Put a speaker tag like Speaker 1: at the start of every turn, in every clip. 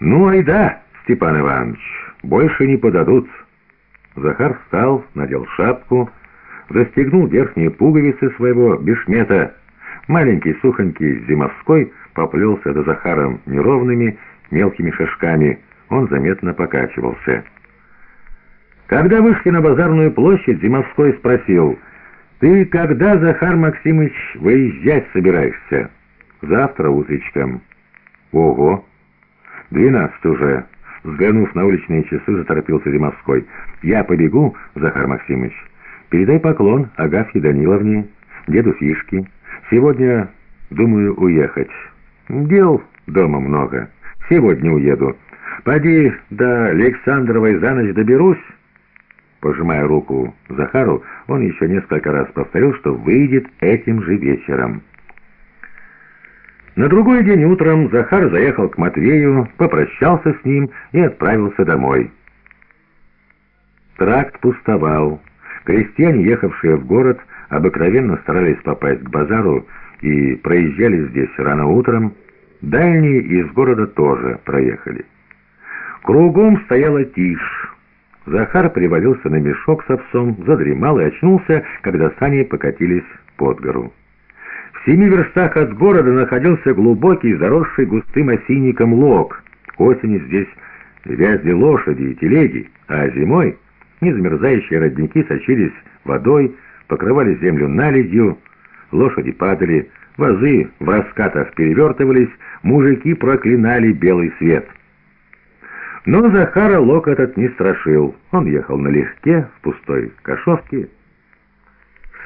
Speaker 1: «Ну, айда, Степан Иванович, больше не подадут». Захар встал, надел шапку, застегнул верхние пуговицы своего бешмета. Маленький сухонький Зимовской поплелся до Захаром неровными мелкими шажками. Он заметно покачивался. Когда вышли на базарную площадь, Зимовской спросил, «Ты когда, Захар Максимович, выезжать собираешься?» «Завтра утречком». «Ого! Двенадцать уже». Взглянув на уличные часы, заторопился Зимовской. «Я побегу, Захар Максимович. Передай поклон Агафье Даниловне, деду Фишке. Сегодня думаю уехать. Дел дома много. Сегодня уеду. Поди до Александровой за ночь доберусь». Пожимая руку Захару, он еще несколько раз повторил, что выйдет этим же вечером. На другой день утром Захар заехал к Матвею, попрощался с ним и отправился домой. Тракт пустовал. Крестьяне, ехавшие в город, обыкновенно старались попасть к базару и проезжали здесь рано утром. Дальние из города тоже проехали. Кругом стояла тишь. Захар привалился на мешок с овсом, задремал и очнулся, когда сани покатились под гору. Семи верстах от города находился глубокий, заросший густым осинником лог. К осени здесь вязли лошади и телеги, а зимой незамерзающие родники сочились водой, покрывали землю наледью, лошади падали, вазы в раскатах перевертывались, мужики проклинали белый свет. Но Захара лог этот не страшил. Он ехал налегке, в пустой кошовке,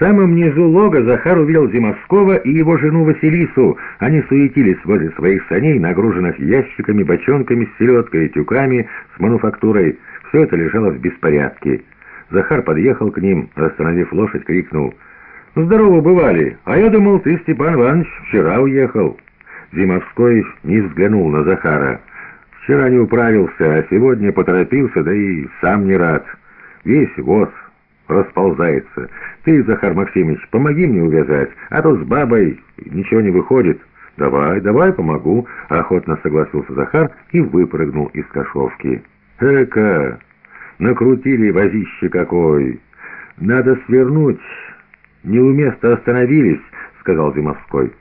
Speaker 1: самом низу лога Захар увидел Зимовского и его жену Василису. Они суетились возле своих саней, нагруженных ящиками, бочонками с селедкой тюками с мануфактурой. Все это лежало в беспорядке. Захар подъехал к ним, остановив лошадь, крикнул. «Здорово бывали, а я думал, ты, Степан Иванович, вчера уехал». Зимовской не взглянул на Захара. «Вчера не управился, а сегодня поторопился, да и сам не рад. Весь воз расползается. Ты, Захар Максимович, помоги мне увязать, а то с бабой ничего не выходит. Давай, давай, помогу, охотно согласился Захар и выпрыгнул из кошовки. Эка, накрутили возище какой. Надо свернуть. Не у места остановились, сказал Зимовской.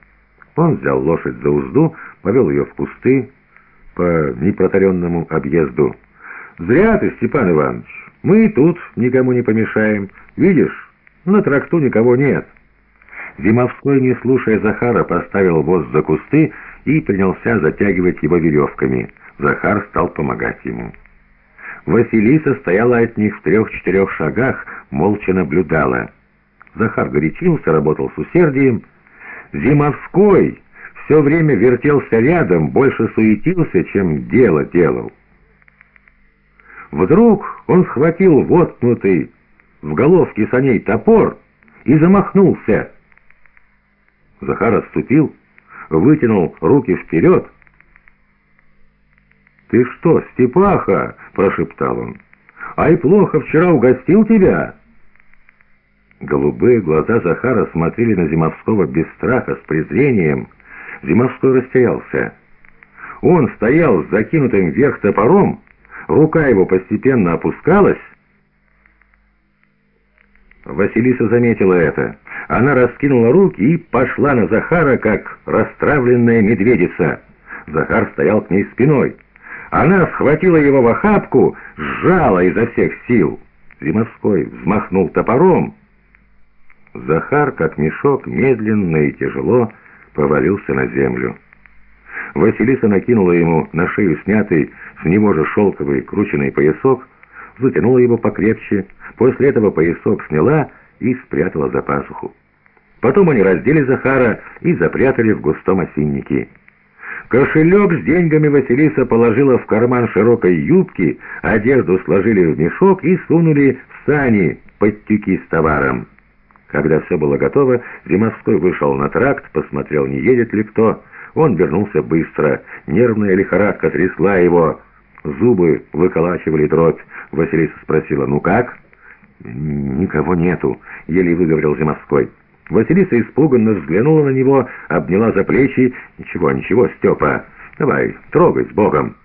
Speaker 1: Он взял лошадь за узду, повел ее в кусты по непротаренному объезду. «Зря ты, Степан Иванович, мы тут никому не помешаем. Видишь, на тракту никого нет». Зимовской, не слушая Захара, поставил воз за кусты и принялся затягивать его веревками. Захар стал помогать ему. Василиса стояла от них в трех-четырех шагах, молча наблюдала. Захар горячился, работал с усердием. Зимовской все время вертелся рядом, больше суетился, чем дело делал. Вдруг он схватил воткнутый в головке саней топор и замахнулся. Захар отступил, вытянул руки вперед. «Ты что, Степаха?» — прошептал он. «Ай, плохо вчера угостил тебя!» Голубые глаза Захара смотрели на Зимовского без страха, с презрением. Зимовской растерялся. Он стоял с закинутым вверх топором, рука его постепенно опускалась. Василиса заметила это. Она раскинула руки и пошла на Захара, как расстравленная медведица. Захар стоял к ней спиной. Она схватила его в охапку, сжала изо всех сил. Зимовской взмахнул топором. Захар, как мешок, медленно и тяжело повалился на землю. Василиса накинула ему на шею снятый с него же шелковый крученный поясок, затянула его покрепче, после этого поясок сняла и спрятала за пазуху. Потом они раздели Захара и запрятали в густом осиннике. Кошелек с деньгами Василиса положила в карман широкой юбки, одежду сложили в мешок и сунули в сани под тюки с товаром. Когда все было готово, Зимовской вышел на тракт, посмотрел, не едет ли кто. Он вернулся быстро. Нервная лихорадка трясла его. Зубы выколачивали дробь. Василиса спросила, «Ну как?» «Никого нету», — еле выговорил Зимовской. Василиса испуганно взглянула на него, обняла за плечи. «Ничего, ничего, Степа, давай, трогай с Богом».